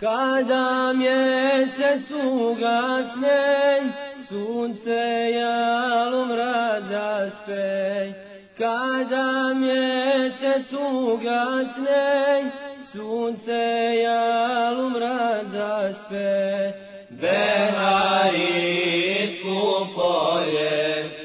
Kada mjesec ugasne, sunce jalom razaspe. Kada mjesec ugasne, sunce jalom razaspe. Behari skupolje, salavate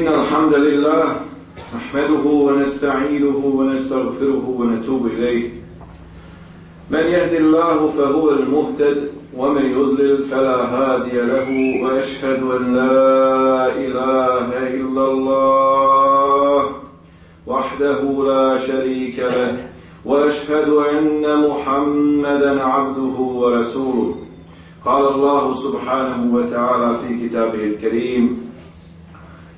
إن الحمد لله نحمده ونستعينه ونستغفره ونتوب إليه. من يهد الله فهو المهتد ومن يضلل فلا هادي له وأشهد أن لا إله إلا الله وحده لا شريك له وأشهد أن محمدا عبده ورسوله. قال الله سبحانه وتعالى في كتابه الكريم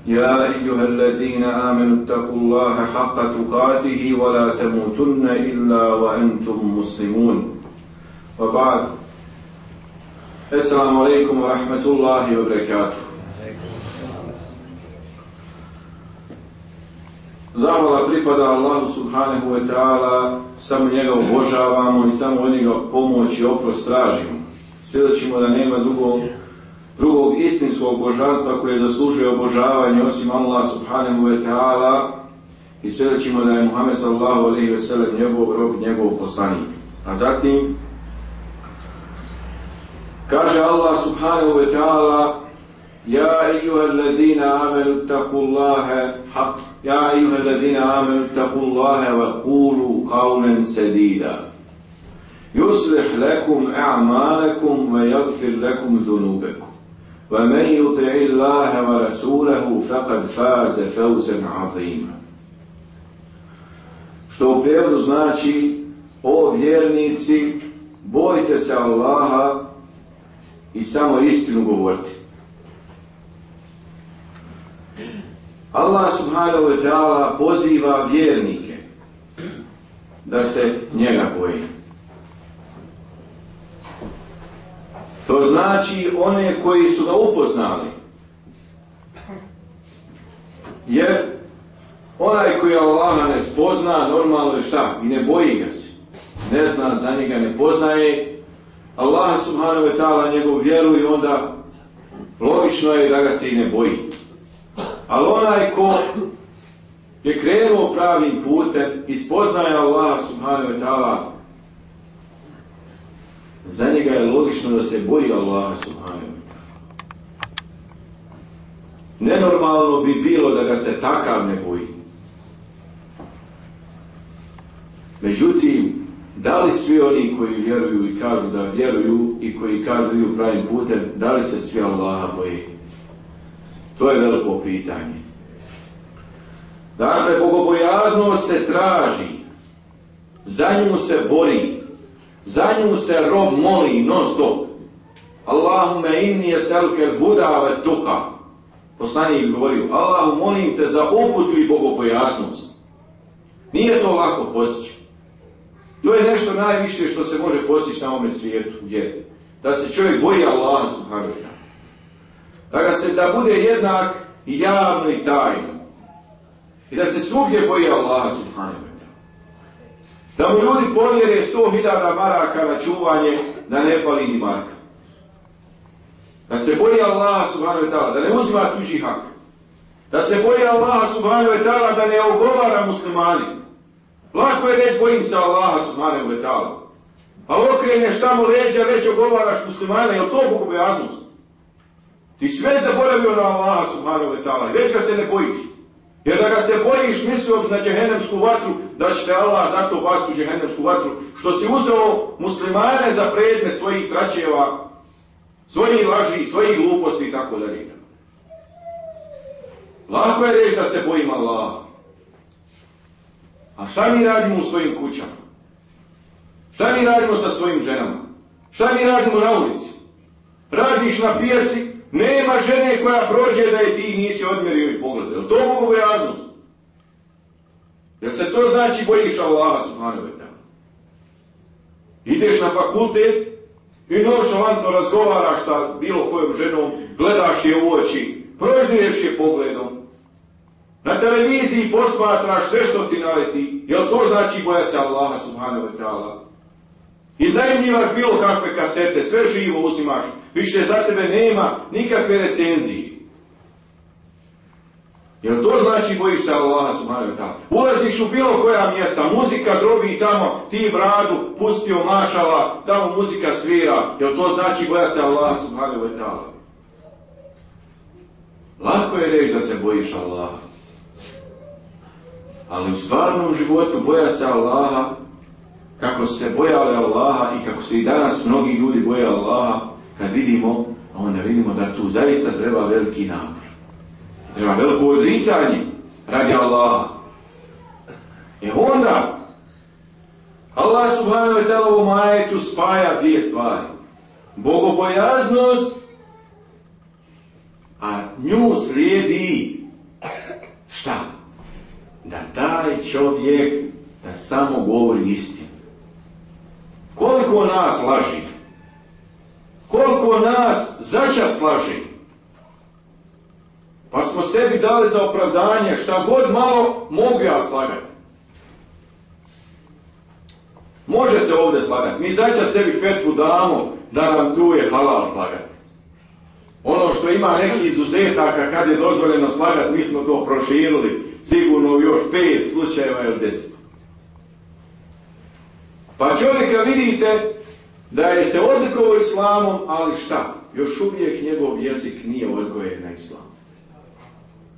يا أيها الذين آمنوا اتقوا الله حق تقاته ولا تموتن إلا وأنتم مسلمون وبعد السلام عليكم ورحمة الله وبركاته Zahvala pripada Allahu subhanahu wa ta'ala, samo njega obožavamo i samo od njega pomoć i oprost tražimo. Svjedočimo da nema drugog drugog istinskog božanstva koje zaslužuje obožavanje osim Allah subhanahu wa ta'ala i svjedočimo da je Muhammed sallallahu alaihi ve sellem njegov rob i njegov poslanik. A zatim kaže Allah subhanahu wa ta'ala Ja ejuha allazina amenu taku Allahe haq Ja ejuha allazina amenu taku Allahe wa kulu qavlen sedida يصلح لكم أعمالكم ويغفر لكم ذنوبكم ومن يطع الله ورسوله فقد فاز فوزا عظيما što u prijevodu znači o vjernici bojte se Allaha i samo istinu govorite Allah subhanahu wa ta'ala poziva vjernike da se njega boje To znači one koji su ga upoznali. Jer onaj koji Allaha ne spozna, normalno je šta? I ne boji ga se. Ne zna za njega, ne poznaje. Allah subhanahu wa ta'ala njegov vjeru i onda logično je da ga se i ne boji. Ali onaj ko je krenuo pravim putem i spoznaje Allaha subhanahu wa ta'ala za njega je logično da se boji Allaha subhanahu wa Nenormalno bi bilo da ga se takav ne boji. Međutim, da li svi oni koji vjeruju i kažu da vjeruju i koji kažu idu pravim putem, da li se svi Allaha boji? To je veliko pitanje. Dakle, bogobojaznost se traži, za nju se bori, za nju se rob moli non stop. Allahume inni eselke buda ve tuka. Poslanik govorio, Allahu molim te za uputu i bogopojasnost. Nije to lako postići. To je nešto najviše što se može postići na ovome svijetu. Je. Da se čovjek boji Allaha subhanahu Da ga se da bude jednak i javno i tajno. I da se svugdje boji Allaha subhanahu da mu ljudi povjere 100.000 maraka na čuvanje, da ne fali ni marka. Da se boji Allaha subhanahu wa ta'ala, da ne uzima tuđi hak. Da se boji Allaha subhanahu wa ta'ala, da ne ogovara muslimani. Lako je reći bojim se Allaha subhanahu wa ta'ala. Ali okreneš tamo leđa, već ogovaraš muslimana, je li to bogobojaznost? Ti sve zaboravio na Allaha subhanahu wa ta'ala, već ga se ne bojiš. Jer da ga se bojiš mislio na džehennemsku vatru, da će te Allah zato basti u džehennemsku vatru, što si uzeo muslimane za predmet svojih tračeva, svojih laži, svojih gluposti i tako dalje. Lako je reći da se bojim Allah. A šta mi radimo u svojim kućama? Šta mi radimo sa svojim ženama? Šta mi radimo na ulici? Radiš na pijaci, nema žene koja prođe da je ti nisi odmjerio i pogledao. Je to bogobojaznost? Jer se to znači bojiš Allaha subhanahu wa. Ideš na fakultet I nošalantno razgovaraš sa bilo kojom ženom, gledaš je u oči, proždiješ je pogledom. Na televiziji posmatraš sve što ti naleti. Jel to znači bojati se Allaha subhanahu wa? Iznajmljivaš bilo kakve kasete, sve živo uzimaš. Više za tebe nema nikakve recenzije. Jel to znači bojiš se Allaha subhanahu wa ta'ala? Ulaziš u bilo koja mjesta, muzika drobi tamo, ti bradu pustio mašala, tamo muzika svira. Jel to znači bojati se Allaha subhanahu wa ta'ala? Lako je reći da se bojiš Allaha. Ali u stvarnom životu boja se Allaha kako se bojali Allaha i kako se i danas mnogi ljudi boje Allaha kad vidimo, onda vidimo da tu zaista treba veliki napor. Treba veliko odricanje radi Allaha. E onda Allah subhanahu wa ta'ala u majetu spaja dvije stvari. Bogobojaznost, a nju slijedi šta? Da taj čovjek da samo govori istinu. Koliko nas laži? Koliko nas začas laži? Pa smo sebi dali za opravdanje šta god malo mogu ja slagati. Može se ovdje slagati. Mi začas sebi fetvu damo da nam tu je halal slagati. Ono što ima neki izuzetaka kad je dozvoljeno slagati, mi smo to proširili sigurno još pet slučajeva ili deset. Pa čovjeka vidite da je se odlikovao islamom, ali šta? Još uvijek njegov jezik nije odgojen na islam.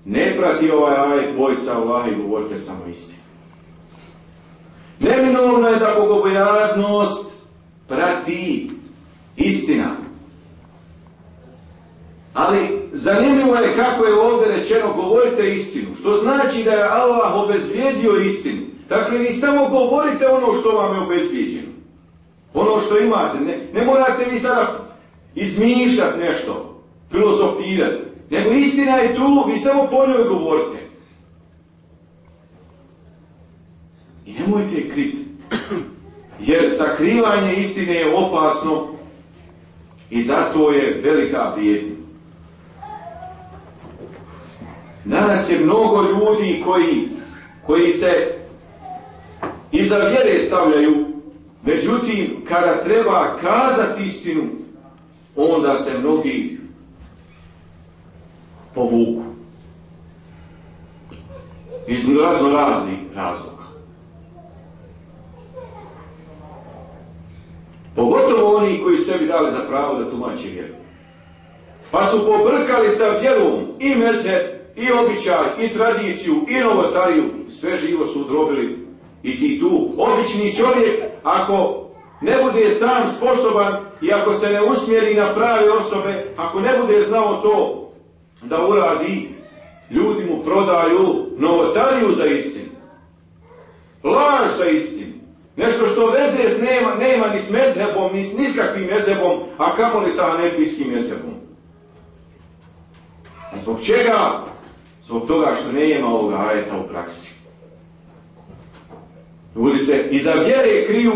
Ne prati ovaj ajet bojca Allah i govorite samo istinu. Neminovno je da bogobojaznost prati istina. Ali zanimljivo je kako je ovdje rečeno govorite istinu. Što znači da je Allah obezvijedio istinu. Dakle, vi samo govorite ono što vam je obezvijeđeno. Ono što imate. Ne, ne morate vi sada izmišljati nešto, filozofirati. Nego istina je tu, vi samo po njoj govorite. I nemojte je kriti. Jer sakrivanje istine je opasno i zato je velika prijetnja. Danas je mnogo ljudi koji, koji se iza vjere stavljaju, međutim, kada treba kazati istinu, onda se mnogi povuku. Iz razno raznih razloga. Pogotovo oni koji sebi dali za pravo da tumače vjeru. Pa su pobrkali sa vjerom i mese, i običaj, i tradiciju, i novotariju. Sve živo su udrobili i ti tu. Obični čovjek, ako ne bude sam sposoban i ako se ne usmjeri na prave osobe, ako ne bude znao to da uradi, ljudi mu prodaju novotariju za istinu. Laž za istinu. Nešto što veze nema, nema ni s mezhebom, ni s niskakvim mezhebom, a kamoli sa hanefijskim mezhebom. A zbog čega? Zbog toga što nema ovoga ajeta u praksi. Ljudi se iza vjere kriju,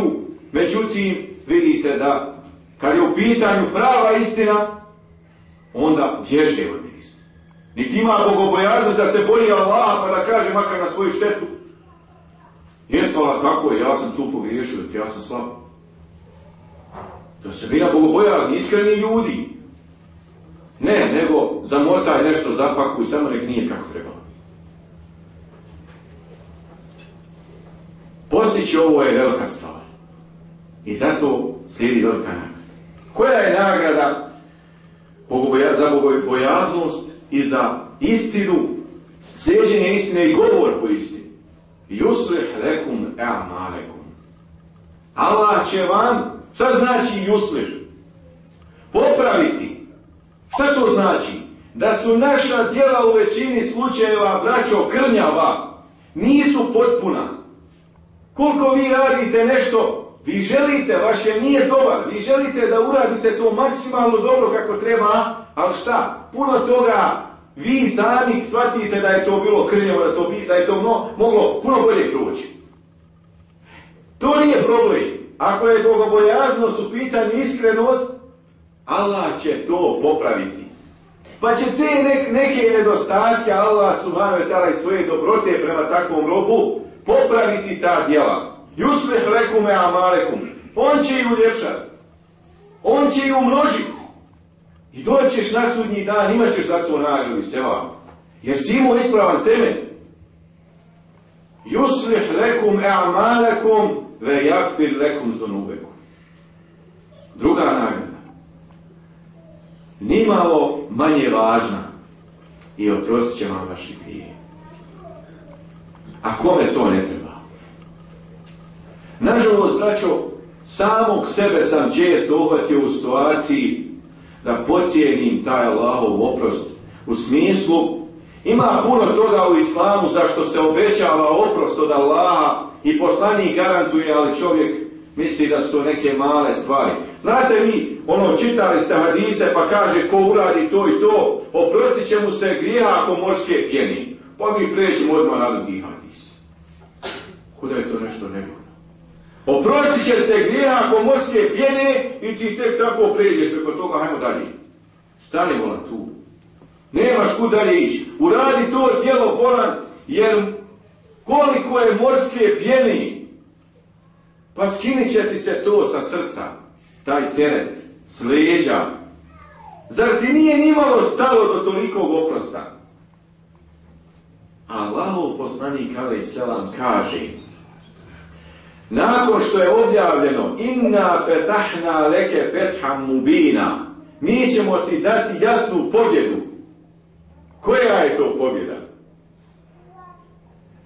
međutim, vidite da kad je u pitanju prava istina, onda bježe od istine. Niti ima bogobojaznost da se boji Allaha pa da kaže makar na svoju štetu. Jeste Allah, tako je, ja sam tu pogriješio, ja sam slab. To se bina bogobojazni, iskreni ljudi. Ne, nego zamotaj nešto, zapakuj, samo nek nije kako treba. Postići ovo je velika stvar. I zato slijedi velika nagrada. Koja je nagrada za bogobojaznost i za istinu, slijeđenje istine i govor po istini? Yuslih lekum e'amalekum. Allah će vam, šta znači yuslih? Popraviti. Šta to znači? Da su naša djela u većini slučajeva, braćo, krnjava. Nisu potpuna. Koliko vi radite nešto, vi želite, vaše nije dobar, vi želite da uradite to maksimalno dobro kako treba, ali šta? Puno toga vi sami shvatite da je to bilo krnjevo, da, to, da je to moglo puno bolje proći. To nije problem. ako je bogobojaznost u pitanju iskrenost, Allah će to popraviti. Pa će te neke nedostatke Allah subhanahu wa ta'ala i svoje dobrote prema takvom robu popraviti ta djela. Jusleh rekume amalekum. On će ih uljepšati. On će ih umnožiti. I doćeš na sudnji dan, imat ćeš za to nagradu i sela. Jer si imao ispravan temelj. Juslih lekum e'amalekum ve jakfir lekum zonubekum. Druga nagrada. Nimalo manje važna i oprostit će vam vaši grije. A kome to ne treba? Nažalost, braćo, samog sebe sam često uhvatio u situaciji da pocijenim taj Allahov oprost u smislu ima puno toga u islamu zašto se obećava oprost od Allaha i poslanik garantuje, ali čovjek misli da su to neke male stvari. Znate vi, ono, čitali ste hadise pa kaže ko uradi to i to, oprostit će mu se grija ako morske pjeni. Pa mi pređemo odmah na drugi hadis. Kuda je to nešto nebuno? Oprostit će se grija ako morske pjene i ti tek tako pređeš preko toga, hajmo dalje. Stani volan tu. Nemaš kud dalje ići. Uradi to tijelo bolan, jer koliko je morske pjene, pa skinit će ti se to sa srca, taj teret, s leđa. Zar ti nije nimalo stalo do tolikog oprosta? Allahov poslanik i selam kaže nakon što je objavljeno inna fetahna leke fetham mubina mi ćemo ti dati jasnu pobjedu koja je to pobjeda?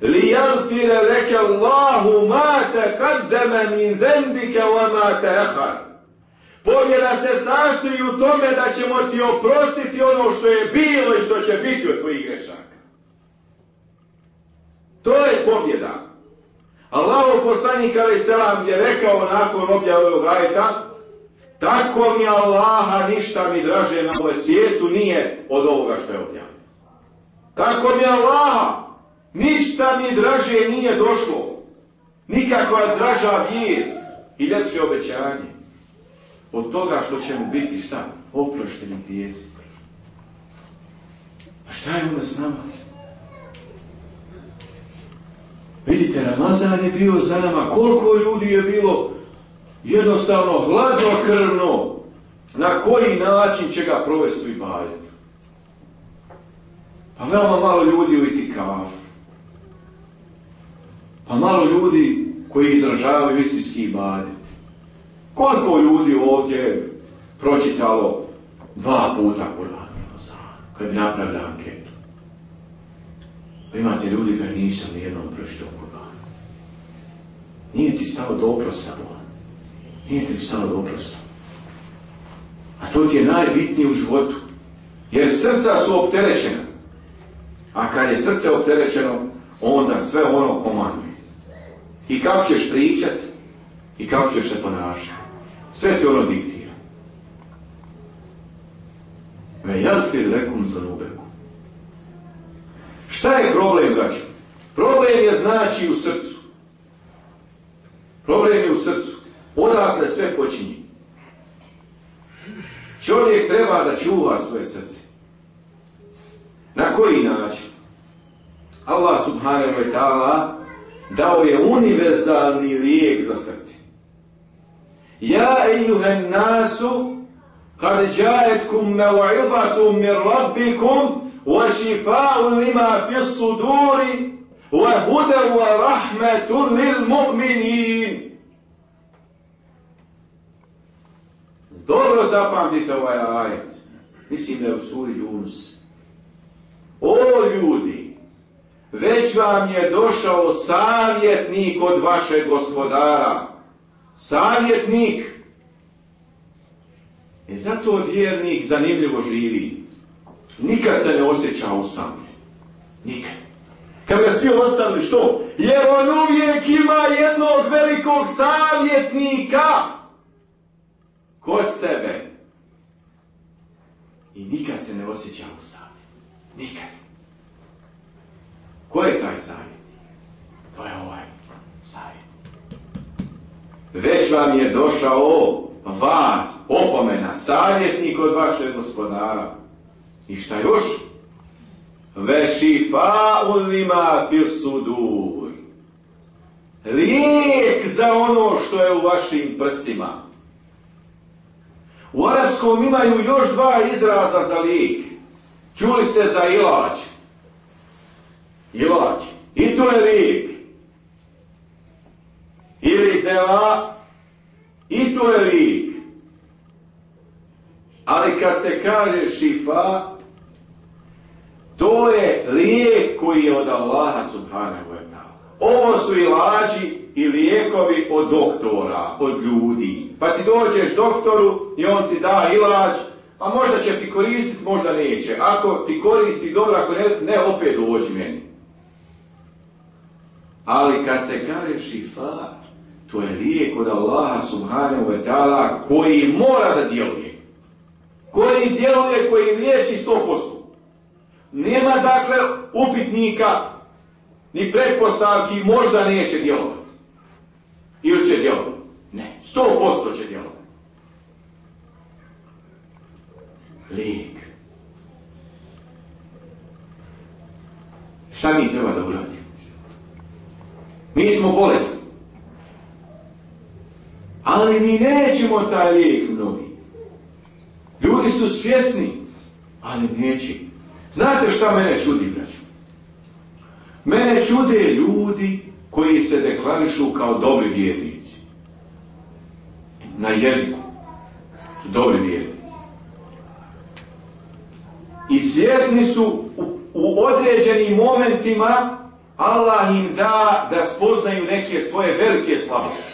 لِيَغْفِرَ لَكَ اللَّهُ مَا تَقَدَّمَ مِنْ ذَنْبِكَ وَمَا تَأَخَرَ Pobjeda se sastoji u tome da ćemo ti oprostiti ono što je bilo i što će biti od tvojih grešaka. To je pobjeda. Allahov poslanik ali selam je rekao nakon objave ovog ajta tako mi Allaha ništa mi draže na ovom svijetu nije od ovoga što je objavljeno. Tako mi Allaha Ništa mi draže nije došlo. Nikakva draža vijest i ljepše obećanje. Od toga što će mu biti šta? Oprošteni vijest. A šta je onda s nama? Vidite, Ramazan je bio za nama. Koliko ljudi je bilo jednostavno hladnokrvno. Na koji način će ga provesti i baljati? Pa veoma malo ljudi u itikafu. Pa malo ljudi koji izražavaju istinski ibadet. Koliko ljudi ovdje pročitalo dva puta Kur'an kad bi napravili anketu? Pa imate ljudi koji nisam nijednom pročitao Kur'an. Nije ti stalo do oprosta, Nije ti stalo do oprosta. A to ti je najbitnije u životu. Jer srca su opterećena. A kad je srce opterećeno, onda sve ono komanduje. I kako ćeš pričat i kako ćeš se ponašati. Sve ti ono diktira. Ve jadfir lekum za nubeku. Šta je problem, braću? Problem je znači u srcu. Problem je u srcu. Odakle sve počinje. Čovjek treba da čuva svoje srce. Na koji način? Allah subhanahu wa ta'ala dao je univerzalni lijek za srce. Ja ejuhen nasu, kad jaetkum mev'izatum mir rabbikum, wa šifa'u lima fi suduri, wa huda wa rahmetun lil mu'minin. Dobro zapamtite ovaj ajet. Mislim da je u suri Yunus. O ljudi, već vam je došao savjetnik od vašeg gospodara. Savjetnik. E zato vjernik zanimljivo živi. Nikad se ne osjeća usamljen. Nikad. Kad ga svi ostavili, što? Jer on uvijek ima jednog velikog savjetnika kod sebe. I nikad se ne osjeća usamljen. Nikad. Ko je taj savjet? To je ovaj savjet. već vam je došao vas, opomena, savjetnik od vašeg gospodara. I šta još? Vešifa ulima fil sudur. Lijek za ono što je u vašim prsima. U arapskom imaju još dva izraza za lijek. Čuli ste za ilač. Ilač. I to je lijek. Ili deva. I to je lijek. Ali kad se kaže šifa, to je lijek koji je od Allaha subhanahu wa ta'ala. Ovo su ilači i lijekovi od doktora, od ljudi. Pa ti dođeš doktoru i on ti da ilač, a možda će ti koristiti, možda neće. Ako ti koristi dobro, ako ne, ne opet dođi meni. Ali kad se kaže šifa, to je lijek od Allaha subhanahu wa ta'ala koji mora da djeluje. Koji djeluje, koji liječi 100%. Nema dakle upitnika ni pretpostavki možda neće djelovati. Ili će djelovati. Ne, 100% će djelovati. Lijek. Šta mi treba da uradimo? Mi smo bolesni. Ali mi nećemo taj lijek mnogi. Ljudi su svjesni, ali neće. Znate šta mene čudi, braću? Mene čude ljudi koji se deklarišu kao dobri vjernici. Na jeziku su dobri vjernici. I svjesni su u određenim momentima Allah im da da spoznaju neke svoje velike slabosti.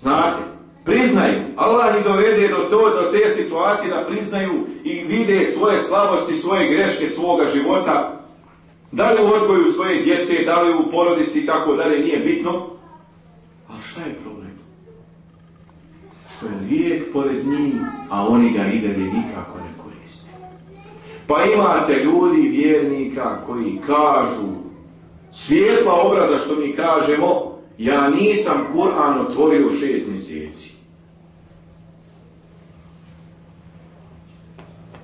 Znate, priznaju. Allah ih dovede do, to, do te situacije da priznaju i vide svoje slabosti, svoje greške svoga života. Da li u odgoju svoje djece, da li u porodici i tako dalje, nije bitno. Ali šta je problem? Što je lijek pored njih, a oni ga ide nikako ne. Pa imate ljudi, vjernika, koji kažu svijetla obraza što mi kažemo, ja nisam Kur'an otvorio šest mjeseci.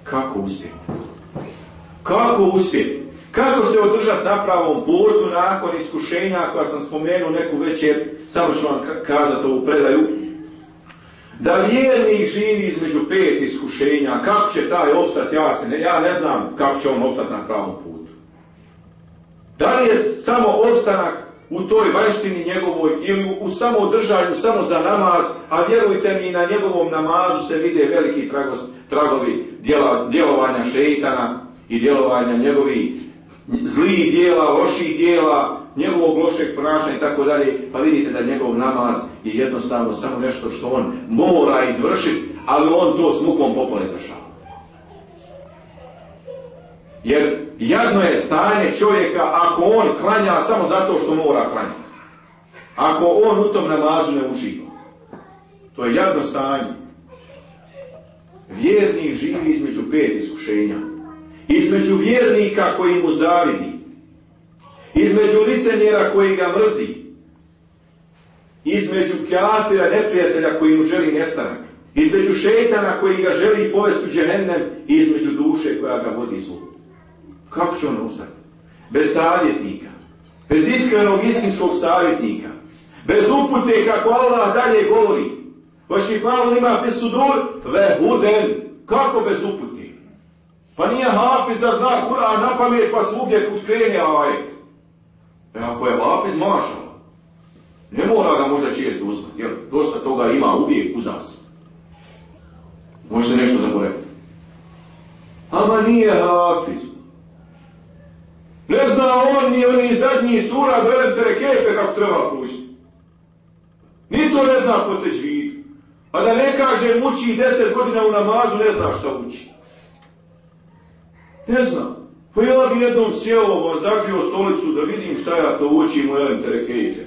Kako uspjeti? Kako uspjeti? Kako se održati na pravom putu nakon iskušenja koja sam spomenuo neku večer, samo ću vam kazati ovu predaju, da vjernik živi između pet iskušenja, kako će taj opstati, ja, se ne, ja ne znam kako će on opstati na pravom putu. Da li je samo opstanak u toj vanštini njegovoj ili u, u samoodržanju, samo za namaz, a vjerujte mi na njegovom namazu se vide veliki tragos, tragovi djela, djelovanja šeitana i djelovanja njegovih zlih dijela, loših dijela, njegovog lošeg ponašanja i tako dalje, pa vidite da njegov namaz je jednostavno samo nešto što on mora izvršiti, ali on to s mukom popola izvršava. Jer jadno je stanje čovjeka ako on klanja samo zato što mora klanjati. Ako on u tom namazu ne uživa. To je jadno stanje. Vjernik živi između pet iskušenja. Između vjernika koji mu zavidi. Između licemjera koji ga mrzi. Između kafira, neprijatelja koji mu želi nestanak. Između šetana koji ga želi povesti u džehennem i između duše koja ga vodi zlu. Kako će on ustati? Bez savjetnika. Bez iskrenog istinskog savjetnika. Bez upute kako Allah dalje govori. Vaši hvalu ima fi sudur ve huden. Kako bez upute? Pa nije hafiz da zna Kur'an na pamet pa svugdje kud krene ajet. E ako je hafiz mašala. Ne mora ga možda često uzmati, jer dosta toga ima uvijek uz nas. Može se nešto zaboraviti. Ama nije hafiz. Ne zna on ni oni zadnji sura Belemtere Kefe kako treba pružiti. Ni to ne zna po teđvidu. A da ne kaže muči deset godina u namazu, ne zna šta uči. Ne znam. Pa ja bi jednom sjeo, zakrio stolicu da vidim šta ja to učim u Kefe.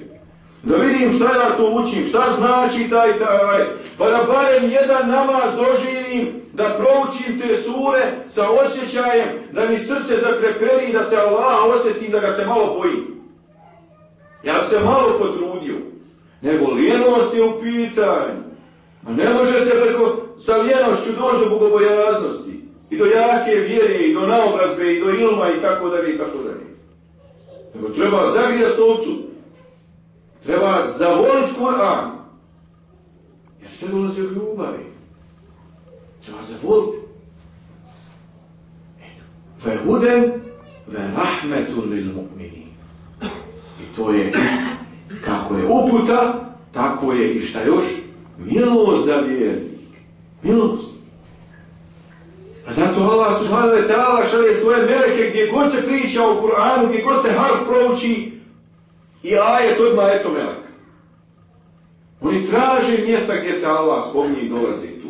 Da vidim šta ja to učim, šta znači taj taj, pa da barem jedan namaz doživim, da proučim te sure sa osjećajem, da mi srce zakreperi i da se Allah osjetim, da ga se malo bojim. Ja bi se malo potrudio. nego lijenost je u pitanju. A ne može se preko sa lijenošću doći do bogobojaznosti. I do jake vjere, i do naobrazbe, i do ilma, i tako dalje, i tako dalje. Nego treba zagrijati stolcu. Treba zavoliti Kur'an. Jer sve dolazi od ljubavi. Treba zavoliti. Ve huden ve rahmetun lil mu'minin. I to je kako je uputa, tako je i šta još? Milost za vjernik. Milost. A zato Allah subhanahu wa ta'ala šalje svoje meleke gdje god se priča o Kur'anu, gdje god se harf prouči i ajet odmah eto meleka. Oni traže mjesta gdje se Allah spominje i dolaze tu.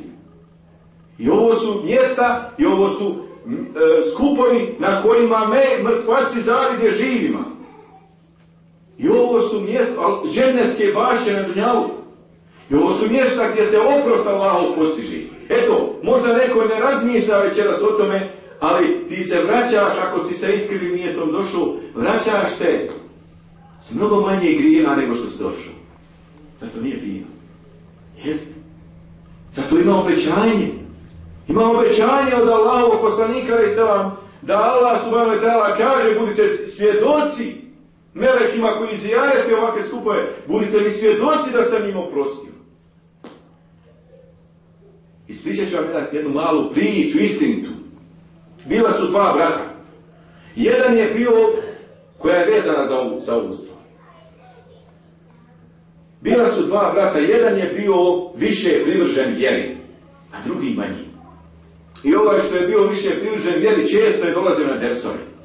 I ovo su mjesta i ovo su e, skupovi na kojima me mrtvaci zavide živima. I ovo su mjesta, dženneske baše na Dunjavu. I ovo su mjesta gdje se oprost Allahov postiže. Eto, možda neko ne razmišlja večeras o tome, ali ti se vraćaš, ako si sa iskrivim nijetom došao, vraćaš se s mnogo manje grijeha nego što si došao. Zato nije fino. Jeste. Zato ima obećanje. Ima obećanje od Allahovog poslanika i da Allah subhanahu wa ta'ala kaže budite svjedoci melekima koji zijarete ovakve skupove, budite li svjedoci da sam im oprostio. Ispričat ću vam jednu malu priču, istinitu. Bila su dva brata. Jedan je bio, koja je vezana za ovu, za ovu stvar. Bila su dva brata, jedan je bio više privržen vjeri, a drugi manji. I ovaj što je bio više privržen vjeri često je dolazio na dersove.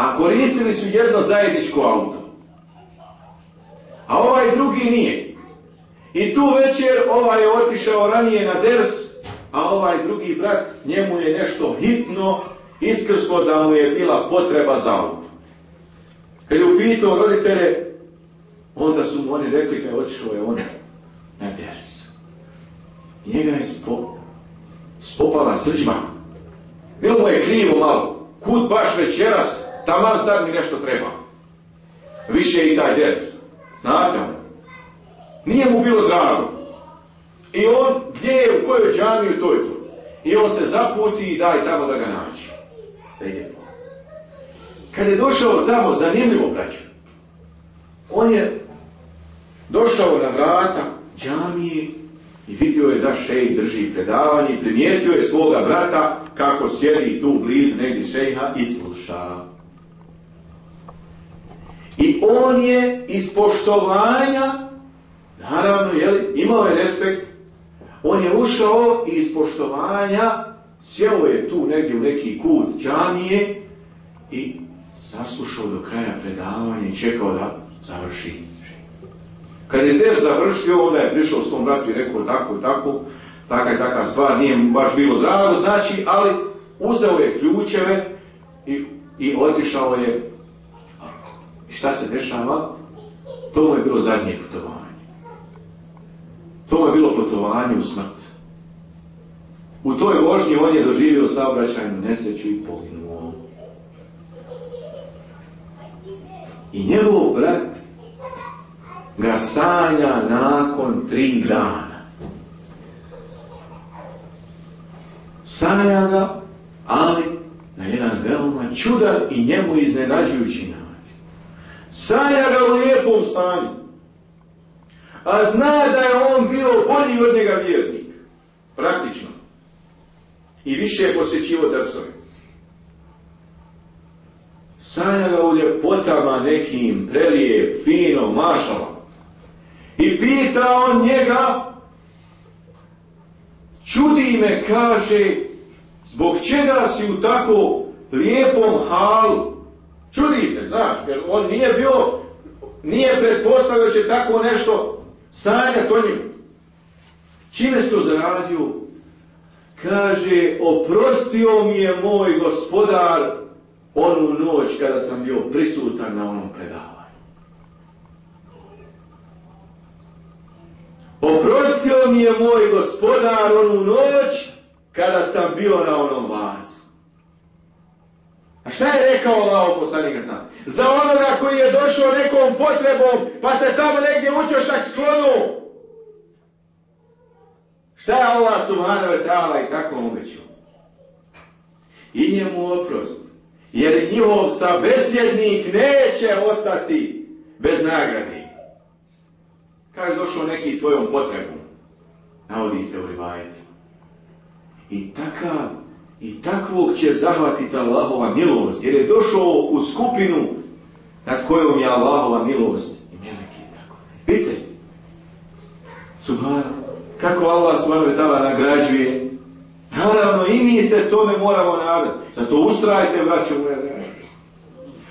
A koristili su jedno zajedničko auto. A ovaj drugi nije. I tu večer ovaj je otišao ranije na ders, a ovaj drugi brat, njemu je nešto hitno iskrslo da mu je bila potreba za auto. Kad je upitao roditelje, onda su mu oni rekli kad je otišao je on na ders. I njega je spo, spopala srđba. Bilo mu je krivo malo. Kud baš večeras, taman sad mi nešto treba. Više i taj ders. Znate on? Nije mu bilo drago. I on, gdje je, u kojoj džamiju, to je to. I on se zaputi i daj tamo da ga naći. Da ide Kad je došao tamo, zanimljivo braću, on je došao na vrata džamije i vidio je da šej drži predavanje i primijetio je svoga brata kako sjedi tu blizu negdje šejha i sluša. On je iz poštovanja Naravno, jeli, imao je respekt. On je ušao i iz poštovanja sjeo je tu negdje u neki kut džamije i saslušao do kraja predavanja i čekao da završi. Kad je der završio, onda je prišao s tom bratu i rekao tako i tako, taka i taka stvar, nije mu baš bilo drago, znači, ali uzeo je ključeve i, i otišao je. Šta se dešava? To mu je bilo zadnje putovanje. To mu je bilo putovanje u smrt. U toj vožnji on je doživio saobraćajnu nesreću i poginuo. I njegov brat ga sanja nakon tri dana. Sanja ga, ali na jedan veoma čudan i njemu iznenađujući način. Sanja ga u lijepom stanju a zna da je on bio bolji od njega vjernik. Praktično. I više je posjećivo drsove. Sanja ga u ljepotama nekim, prelije, fino, mašala. I pita on njega, čudi me, kaže, zbog čega si u tako lijepom halu? Čudi se, znaš, jer on nije bio, nije pretpostavio će tako nešto sanjat o njemu. Čime si to zaradio? Kaže, oprostio mi je moj gospodar onu noć kada sam bio prisutan na onom predavanju. Oprostio mi je moj gospodar onu noć kada sam bio na onom vazu. A šta je rekao Allah poslanika sam? Za onoga koji je došao nekom potrebom, pa se tamo negdje učošak sklonu. Šta je Allah subhanahu ta'ala i tako obećao? I njemu oprost. Jer njihov sabesjednik neće ostati bez nagrade. Kad je došao neki svojom potrebom, navodi se u rivajetu. I takav, i takvog će zahvatiti Allahova milost, jer je došao u skupinu nad kojom je Allahova milost i meleki tako. Vidite, subhana, kako Allah subhanahu wa ta'ala nagrađuje, naravno i mi se tome moramo nadati. Zato ustrajte, braćo moje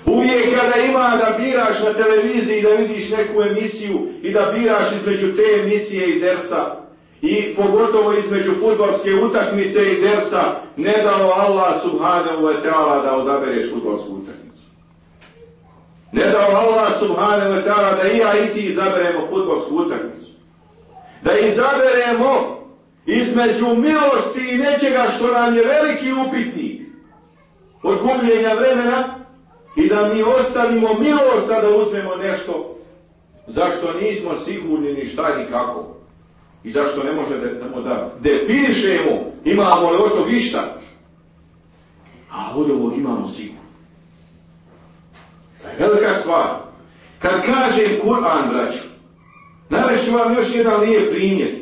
Uvijek kada ima da biraš na televiziji da vidiš neku emisiju i da biraš između te emisije i dersa, i pogotovo između futbolske utakmice i dersa ne dao Allah subhanahu wa ta'ala da odabereš futbolsku utakmicu. Ne dao Allah subhanahu wa ta'ala da i ja i ti izaberemo futbolsku utakmicu. Da izaberemo između milosti i nečega što nam je veliki upitnik od gubljenja vremena i da mi ostavimo milost da uzmemo nešto zašto nismo sigurni ni šta ni kako. I zašto ne može da, da definišemo imamo li od? A od ovog imamo sigurno. Velika stvar. Kad kažem Kur'an, braću, navešću vam još jedan lijep primjer.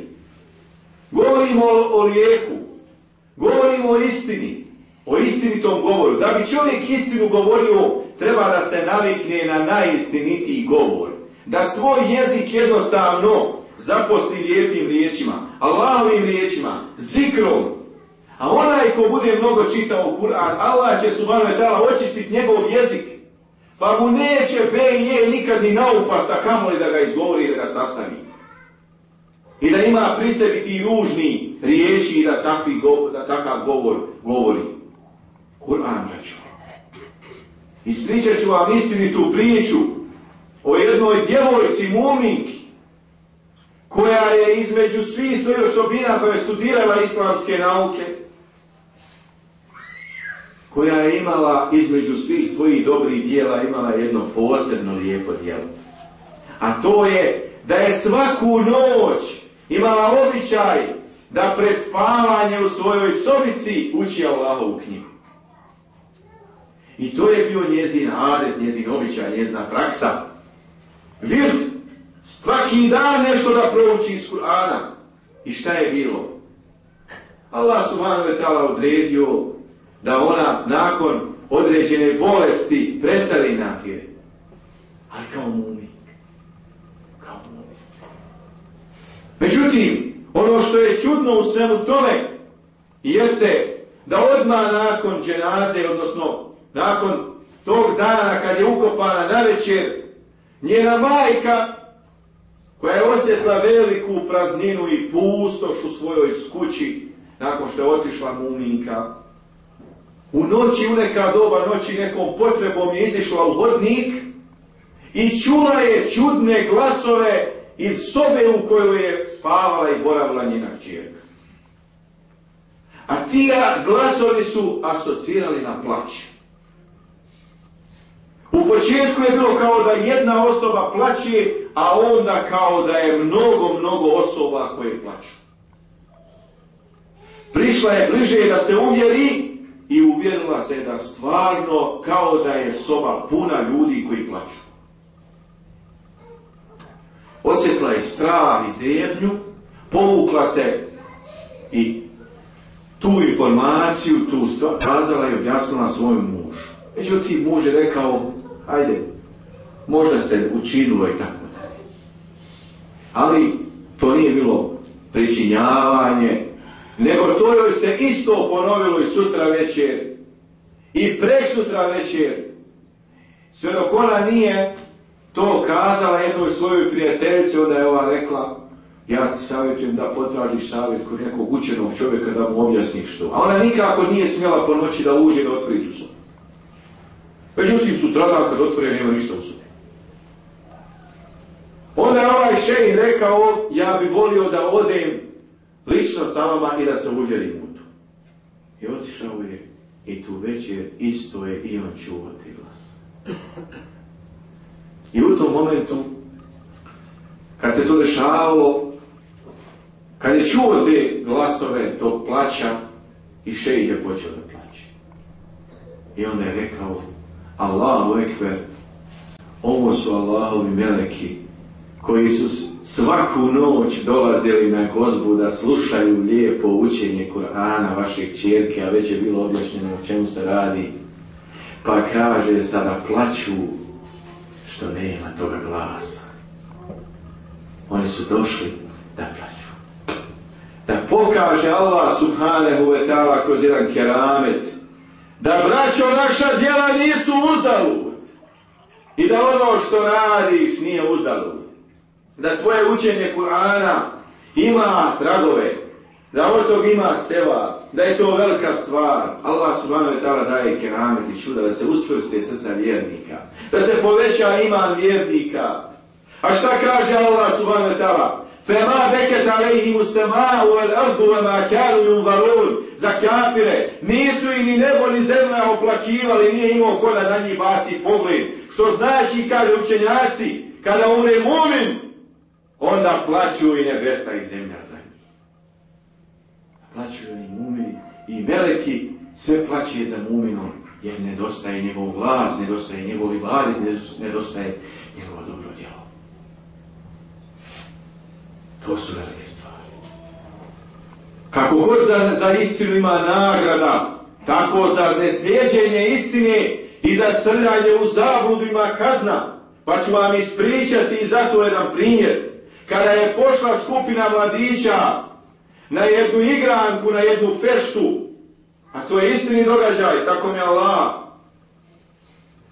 Govorimo o, o lijeku, govorimo o istini, o istinitom govoru. Da bi čovjek istinu govorio, treba da se navikne na najistinitiji govor. Da svoj jezik jednostavno zaposti lijepim riječima, Allahovim riječima, zikrom. A onaj ko bude mnogo čitao Kur'an, Allah će subhanahu wa ta'ala očistiti njegov jezik. Pa mu neće B i E nikad ni naupast, a kamoli da ga izgovori i da ga sastavi. I da ima pri sebi ti ružni riječi i da, takvi, da takav govor govori. Kur'an reću. Ispričat ću vam istinitu priču o jednoj djevojci muminki koja je između svih svojih osobina koja je studirala islamske nauke, koja je imala između svih svojih dobrih dijela, imala jedno posebno lijepo dijelo. A to je da je svaku noć imala običaj da pred spavanje u svojoj sobici uči Allahovu knjigu. I to je bio njezin adet, njezin običaj, njezina praksa. Vird, svaki dan nešto da prouči iz Kur'ana. I šta je bilo? Allah subhanahu wa ta'ala odredio da ona nakon određene bolesti preseli na ahiret. Ali kao mumik. Kao mumik. Međutim, ono što je čudno u svemu tome jeste da odmah nakon dženaze, odnosno nakon tog dana kad je ukopana na večer, njena majka koja je osjetla veliku prazninu i pustoš u svojoj skući nakon što je otišla muminka. U noći, u neka doba noći nekom potrebom je izišla u hodnik i čula je čudne glasove iz sobe u kojoj je spavala i boravila njena čirka. A tija glasovi su asocirali na plać. U početku je bilo kao da jedna osoba plaće, a onda kao da je mnogo, mnogo osoba koje plaću. Prišla je bliže da se uvjeri i uvjerila se da stvarno kao da je soba puna ljudi koji plaću. Osjetla je strah i zebnju, povukla se i tu informaciju, tu stvar, kazala i objasnila svojom mužu. Međutim, muž je rekao, ajde, možda se učinilo i tako. Ali to nije bilo pričinjavanje, nego to joj se isto ponovilo i sutra večer i sutra večer. Sve dok ona nije to kazala jednoj svojoj prijateljici, onda je ova rekla, ja ti savjetujem da potražiš savjet kod nekog učenog čovjeka da mu objasniš što. A ona nikako nije smjela po noći da uđe da otvori tu sobu. Međutim, sutradan kad otvore nema ništa u sobi. Onda je ovaj šejih rekao, ja bi volio da odem lično sa vama i da se uvjerim u to. I otišao je i tu večer isto je i on čuo te glas. I u tom momentu, kad se to dešavalo, kad je čuo te glasove tog plaća, i šejih je počeo da plaće. I onda je rekao, Allahu ekber, ovo su Allahovi meleki, koji su svaku noć dolazili na gozbu da slušaju lijepo učenje Kur'ana vašeg čerke, a već je bilo objašnjeno o čemu se radi. Pa kaže sada plaću što nema toga glasa. Oni su došli da plaću. Da pokaže Allah subhanahu wa ta'ala kroz jedan keramet da braćo naša djela nisu uzalud i da ono što radiš nije uzalud da tvoje učenje Kur'ana ima tragove, da od tog ima seva, da je to velika stvar. Allah subhanahu wa ta'ala daje keramet i čuda da se ustvrste srca vjernika, da se poveća iman vjernika. A šta kaže Allah subhanahu wa ta'ala? فَمَا بَكَتْ عَلَيْهِمُ السَّمَاءُ وَالْأَرْضُ وَمَا كَانُوا يُنْظَرُونَ Za kafire nisu i ni nebo ni zemlja oplakivali, nije imao ko da na njih baci pogled. Što znači, kaže učenjaci, kada umre mumin, onda plaću i nebesa i zemlja za njih. Plaću i mumini i meleki, sve plaće za muminom, jer nedostaje njegov glas, nedostaje njegov ibadet, nedostaje njegovo dobro djelo. To su velike stvari. Kako god za, za istinu ima nagrada, tako za neslijeđenje istine i za srljanje u zabludu ima kazna. Pa ću vam ispričati i zato jedan primjer kada je pošla skupina mladića na jednu igranku, na jednu feštu, a to je istini događaj, tako mi Allah,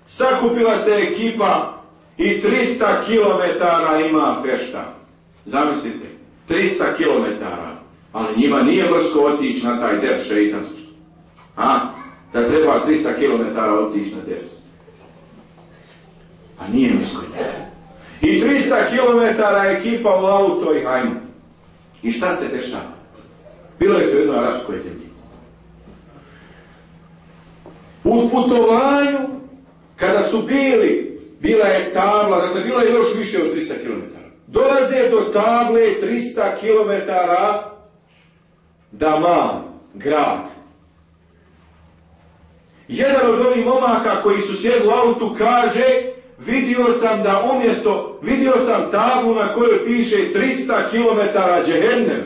sakupila se ekipa i 300 km ima fešta. Zamislite, 300 km, ali njima nije vrsko otići na taj ders šeitanski. A, da treba 300 km otići na ders. A nije vrsko i 300 km ekipa u auto i hajmo. I šta se dešava? Bilo je to jedno arapskoj zemlji. U putovanju, kada su bili, bila je tabla, dakle bilo je još više od 300 km. Dolaze do table 300 km Daman, grad. Jedan od ovih momaka koji su sjeli u autu kaže vidio sam da umjesto, vidio sam tablu na kojoj piše 300 km džehennem.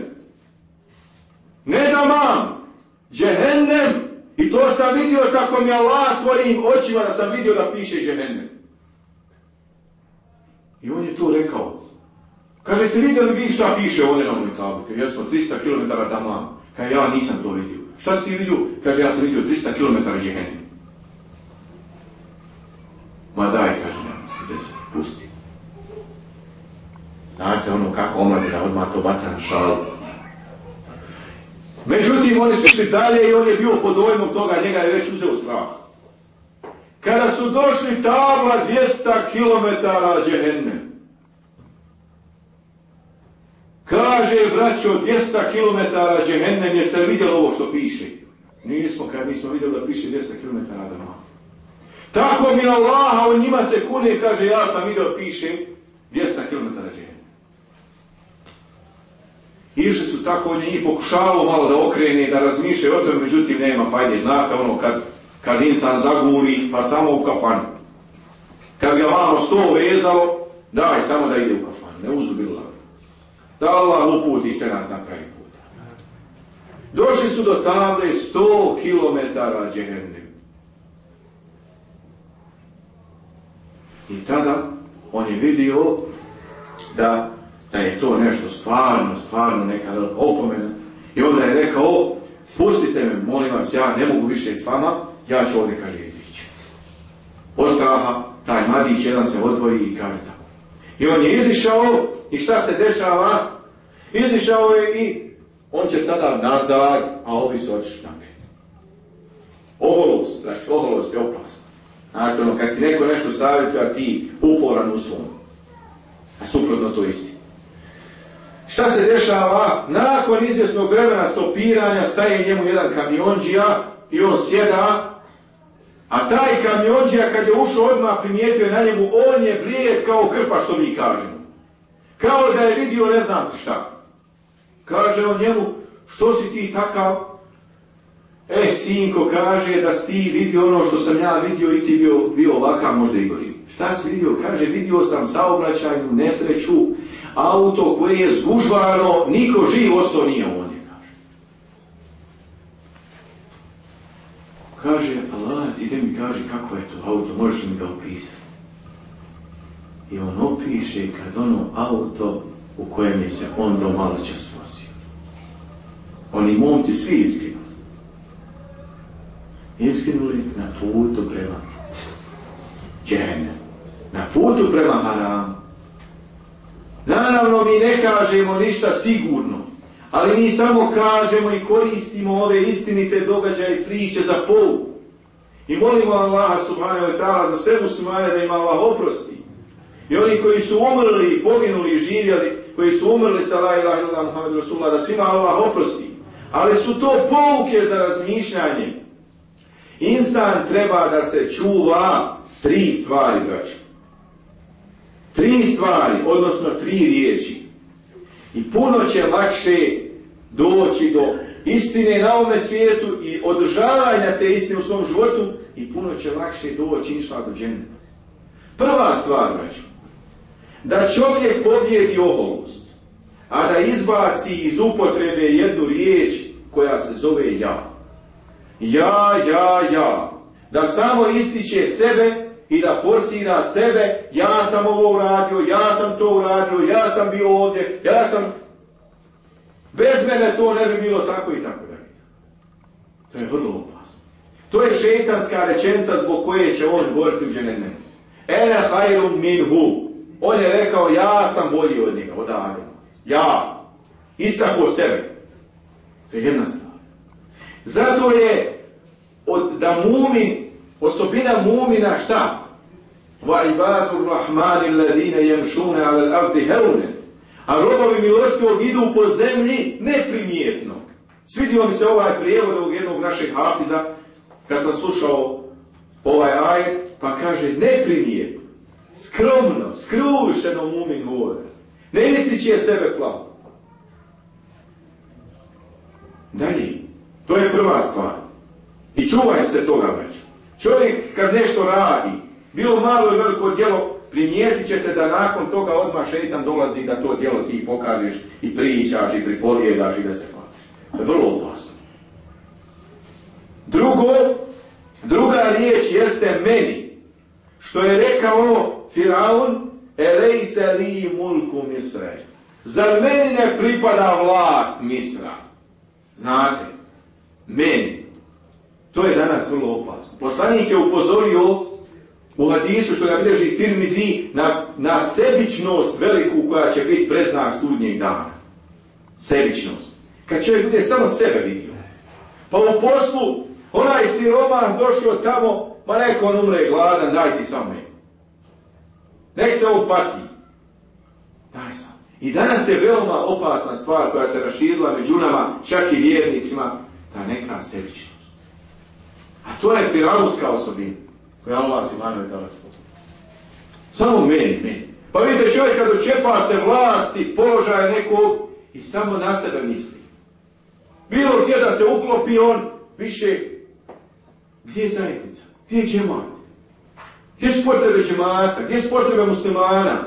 Ne da mam, džehennem. I to sam vidio tako mi Allah svojim očima da sam vidio da piše džehennem. I on je to rekao. Kaže, ste vidjeli vi šta piše ovdje na ovoj tabli? Jesmo 300 km da mam. Kaže, ja nisam to vidio. Šta si ti vidio? Kaže, ja sam vidio 300 km džehennem. Ma daj, kaže, nema se zezati, pusti. Znate ono kako omladina odmah to baca na šalu. Međutim, oni su išli dalje i on je bio pod dojmom toga, njega je već uzeo strah. Kada su došli tabla 200 km džehenne. Kaže, braćo, 200 km džehenne, jeste li vidjeli ovo što piše? Nismo, kad nismo vidjeli da piše 200 km da tako mi Allah, on njima se kune i kaže, ja sam vidio, piše 200 km džene. Išli su tako, on je pokušavao malo da okrene, da razmišlja o tome, međutim nema fajde. Znate ono kad, kad insan zaguri, pa samo u kafanu. Kad ga malo sto vezalo, daj samo da ide u kafanu, ne uzubila. Da Allah uputi se nas na kraj puta. Došli su do table 100 km džehennem. I tada on je vidio da, da je to nešto stvarno, stvarno neka velika opomena. I onda je rekao, pustite me, molim vas, ja ne mogu više s vama, ja ću ovdje, kaže, izići. Od straha, taj mladić jedan se odvoji i kaže tako. I on je izišao i šta se dešava? Izišao je i on će sada nazad, a ovi su otišli naprijed. Oholost, znači oholost je opasna. Znate, ono, kad ti neko nešto savjetuje, a ti uporan u svom. A suprotno to isti. Šta se dešava? Nakon izvjesnog vremena stopiranja staje njemu jedan kamionđija i on sjeda, a taj kamionđija kad je ušao odmah primijetio je na njemu, on je blijed kao krpa što mi kažemo. Kao da je vidio ne znam šta. Kaže on njemu, što si ti takav? E, sinko kaže da si ti vidio ono što sam ja vidio i ti bio, bio ovakav možda i gori. Šta si vidio? Kaže, vidio sam saobraćajnu nesreću, auto koje je zgužvano, niko živ ostao nije ovdje, kaže. Kaže, Allah, ti te mi kaže kako je to auto, možeš mi ga opisati? I on opiše kad ono auto u kojem je se on do malo čas vozio. Oni momci svi izginuli. Izginuli na putu prema džene. Na putu prema haramu. Naravno mi ne kažemo ništa sigurno, ali mi samo kažemo i koristimo ove istinite događaje i priče za pouku. I molimo Allaha subhanahu wa ta'ala za sve muslimane da im Allah oprosti. I oni koji su umrli, poginuli i živjeli, koji su umrli sa la ilaha illallah Muhammed Rasulullah, da svima Allah oprosti. Ali su to pouke za razmišljanje. Insan treba da se čuva tri stvari, braći. Tri stvari, odnosno tri riječi. I puno će lakše doći do istine na ovome svijetu i održavanja te istine u svom životu i puno će lakše doći inšla do džene. Prva stvar, braći, da čovjek pobjedi oholost, a da izbaci iz upotrebe jednu riječ koja se zove ja. Ja, ja, ja. Da samo ističe sebe i da forsira sebe, ja sam ovo uradio, ja sam to uradio, ja sam bio ovdje, ja sam... Bez mene to ne bi bilo tako i tako dalje. To je vrlo opasno. To je šeitanska rečenca zbog koje će on govoriti u dženene. Ene hajrum minhu. On je rekao, ja sam bolji od njega, od Adama. Ja. Istako sebe. To je jedna stvar. Zato je od, da mumin, osobina mumina šta? Va ibadu rahmani alladine jemšune ala l'ardi heune. A robovi milostivog idu po zemlji neprimjetno. Svidio mi se ovaj prijevod ovog jednog našeg hafiza, kad sam slušao ovaj ajet, pa kaže neprimjetno, skromno, skrušeno mumin govore. Ne ističe sebe plavo. Dalje, to je prva stvar. I čuvaj se toga, već. Čovjek kad nešto radi, bilo malo ili veliko djelo, primijetit ćete da nakon toga odmah šeitan dolazi da to djelo ti pokažeš i pričaš i pripovjedaš i da se je vrlo opasno. Drugo, druga riječ jeste meni. Što je rekao Firaun, Elej se li mulku misre. Zar meni ne pripada vlast misra? Znate, meni. To je danas vrlo opasno. Poslanik je upozorio u hadisu što ga bilježi Tirmizi na, na sebičnost veliku koja će biti preznak sudnjeg dana. Sebičnost. Kad čovjek bude samo sebe vidio. Pa u poslu, onaj siroman došao tamo, pa neko on umre gladan, daj ti samo meni. Nek se on pati. Daj sam. I danas je veoma opasna stvar koja se raširila među nama, čak i vjernicima, ta neka sebičnost. To je firavska osobina koja Allah si manjoj tala Samo meni, meni. Pa vidite čovjek kad očepa se vlasti, položaje nekog i samo na sebe misli. Bilo gdje da se uklopi on, više, gdje je zajednica? Gdje je džemat? Gdje su potrebe džemata? Gdje su potrebe muslimana?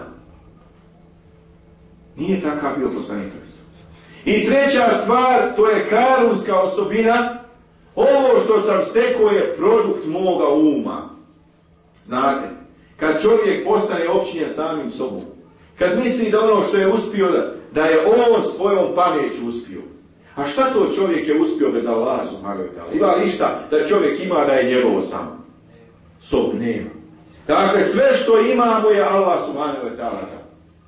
Nije takav bio poslanik I treća stvar, to je karunska osobina. Ovo što sam stekao je produkt moga uma. Znate, kad čovjek postane općinjen samim sobom, kad misli da ono što je uspio, da, je on svojom pameću uspio. A šta to čovjek je uspio bez Allaha ta'ala? Ima li šta da čovjek ima da je njegovo sam? Stop, nema. Dakle, sve što imamo je Allah subhanahu wa.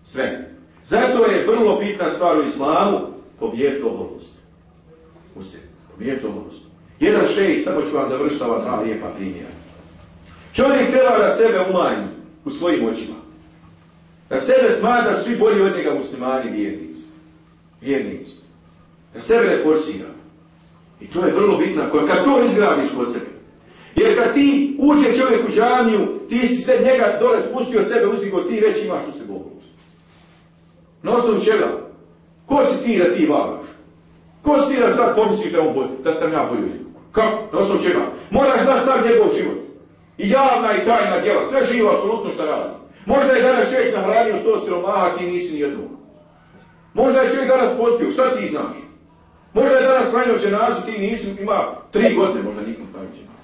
Sve. Zato je vrlo bitna stvar u islamu pobijeti oholost. U sebi. Pobijeti oholost. Jedan šejih, samo ću vam završiti ova dva lijepa primjera. Čovjek treba da sebe umanji u svojim očima. Da sebe smatra svi bolji od njega muslimani vjernici. Vjernici. Da sebe ne forsira. I to je vrlo bitno. Kad to izgradiš kod sebe. Jer kad ti uđe čovjek u džamiju, ti si se njega dole spustio sebe, uzdigo, ti već imaš u sebi oholost. Na osnovu čega? Ko si ti da ti vagaš? Ko si ti da sad pomisliš da, on da sam ja bolji Kako? Na osnovu čega? Moraš znati sad njegov život. I javna i tajna djela, sve živo, apsolutno što radi. Možda je danas čovjek nahranio sto siromaha, ti nisi ni jednog. Možda je čovjek danas postio, šta ti znaš? Možda je danas klanio dženazu, ti nisi, ima tri godine možda nikom klanio dženazu.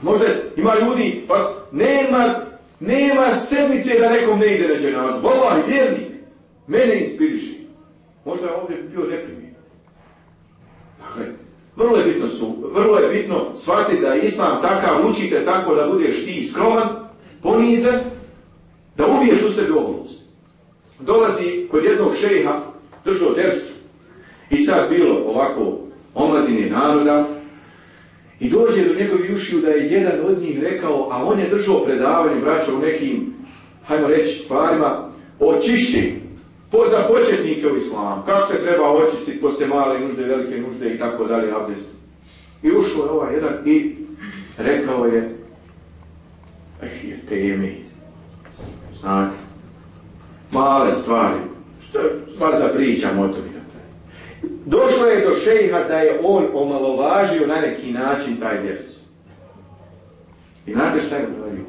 Možda ima ljudi, pa nema, nema sedmice da nekom ne ide na dženazu. Volaj, vjernik, mene inspiriši. Možda je ovdje bio neprimjer. Dakle, vrlo je bitno, vrlo je bitno shvatiti da islam takav učite tako da budeš ti skroman, ponizan, da ubiješ u sebi oholost. Dolazi kod jednog šeha, držao ders, i sad bilo ovako omladine naroda, i dođe do njegovi ušiju da je jedan od njih rekao, a on je držao predavanje, braća, u nekim, hajmo reći, stvarima, o čišćenju. Po, za početnike u islamu. Kako se treba očistiti poslije male nužde, velike nužde i tako dalje, abdest. I ušao je ovaj jedan i rekao je, je temi, znate, male stvari, što vas da pričam o tome. Došlo je do šejha da je on omalovažio na neki način taj vjers. I znate šta je uradio?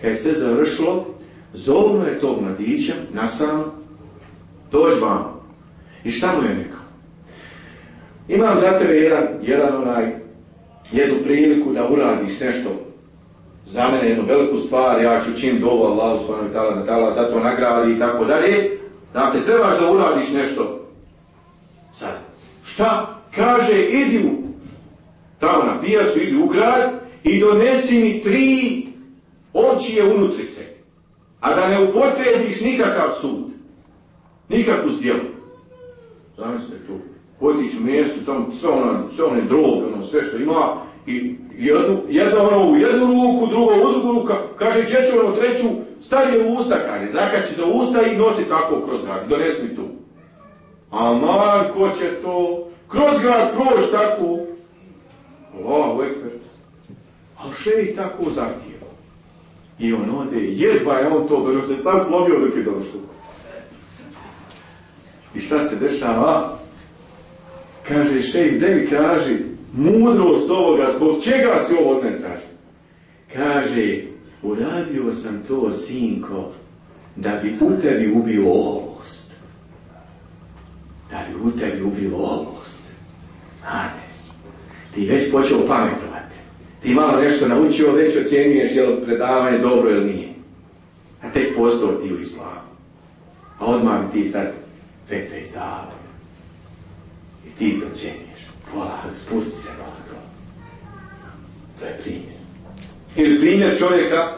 Kad je sve završilo, zovno je tog mladića na sam, dođ vam. I šta mu je rekao? Imam za tebe jedan, jedan onaj, jednu priliku da uradiš nešto za mene jednu veliku stvar, ja ću čim dovo Allah subhanahu da tala za to nagradi i tako dalje. Dakle, trebaš da uradiš nešto Sad, šta? Kaže, idi u, tamo na pijacu, idi u grad i donesi mi tri očije unutrice. A da ne upotrebiš nikakav sud. Nikakvu zdjelu. Zamislite tu. Podiš u mjestu, tamo sve ono, sve one droge, ono, sve što ima, i jednu, jedno ono u jednu ruku, drugo u drugu ruku, kaže će ono treću, stavi u usta, kaže, zakači za usta i nosi tako kroz grad, donesi mi tu. A ko će to kroz grad proći tako. Allahu ekber. Ali šejih tako zahtijeva. I on ode, ježba je on to, se sam slomio dok je došlo. I šta se dešava? Kaže šejih, gdje mi kaže mudrost ovoga, zbog čega si ovo od traži? Kaže, uradio sam to, sinko, da bi u tebi ubio oholost da bi u tebi ubilo olost. Znate, ti već počeo pametovati. Ti malo nešto naučio, već ocjenjuješ je li predavanje dobro ili nije. A tek postao ti u islamu. A odmah bi ti sad fetve izdavao. I ti to ocjenjuješ. Pola, spusti se malo To je primjer. Ili primjer čovjeka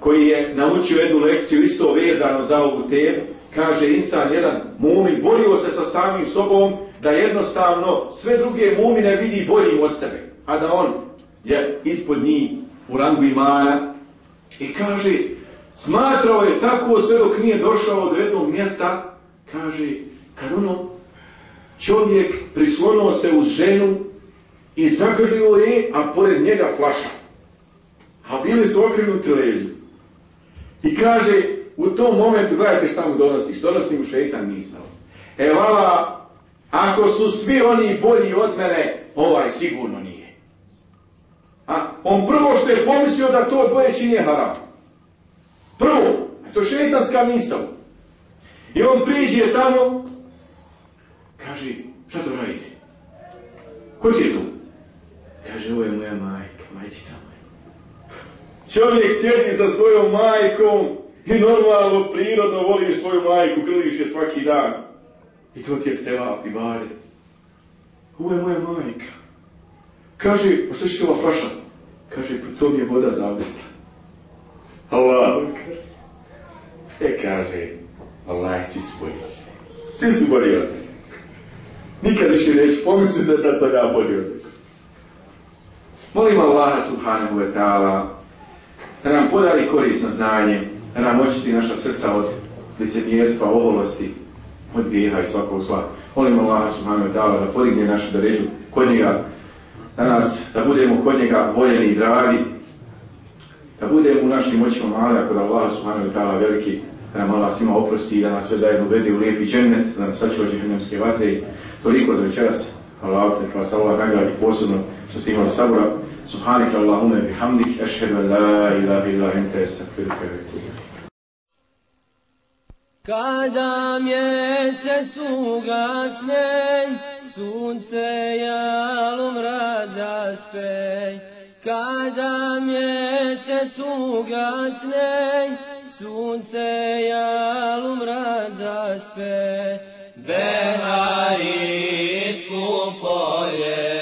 koji je naučio jednu lekciju isto vezano za ovu temu, kaže insan jedan mumin, borio se sa samim sobom da jednostavno sve druge mumine vidi boljim od sebe, a da on je ispod njih u rangu imana i kaže smatrao je tako sve dok nije došao do jednog mjesta kaže kad ono čovjek prislonuo se uz ženu i zagrlio je, a pored njega flaša. A bili su okrenuti leđu. I kaže, u tom momentu, gledajte šta mu donosiš, donosi mu šeitan misao. E vala, ako su svi oni bolji od mene, ovaj sigurno nije. A on prvo što je pomislio da to dvoje čini haram. Prvo, to šeitanska misao. I on priđe tamo, kaže, šta to radite? Ko ti je tu? Kaže, ovo je moja majka, majčica moja. Čovjek sjedi sa svojom majkom, i normalno, prirodno voliš svoju majku, grliš je svaki dan. I to ti je sevap i bare. Ovo je moja majka. Kaže, a što će ti ova flaša? Kaže, pa to mi je voda za abdesta. Allah. E, kaže, Allah, svi su bolji Svi su bolji od Nikad više neću pomisliti da sam ja bolji od Molim Allaha subhanahu wa ta'ala da nam podari korisno znanje, da nam očisti naša srca od licemjerstva, oholosti, od grijeha i svakog zla. Molimo Allah subhanahu wa ta'ala da podigne našu deređu kod njega, da nas, da budemo kod njega voljeni i dragi, da budemo u našim očima mali, ako da Allah subhanahu wa ta'ala veliki, da nam Allah svima oprosti i da nas sve zajedno uvede u lijepi džennet, da nas sačuva džehennemske vatre i toliko za večeras. Allah, nek vas Allah nagradi posebno što ste imali sabora. Subhanika Allahume bihamdik, ešhedu la ilaha illa ente, ilaik. Kada mjesec ugasne, sunce jalom razaspe. Kada mjesec ugasne, sunce jalom razaspe. Behari skupolje, salavate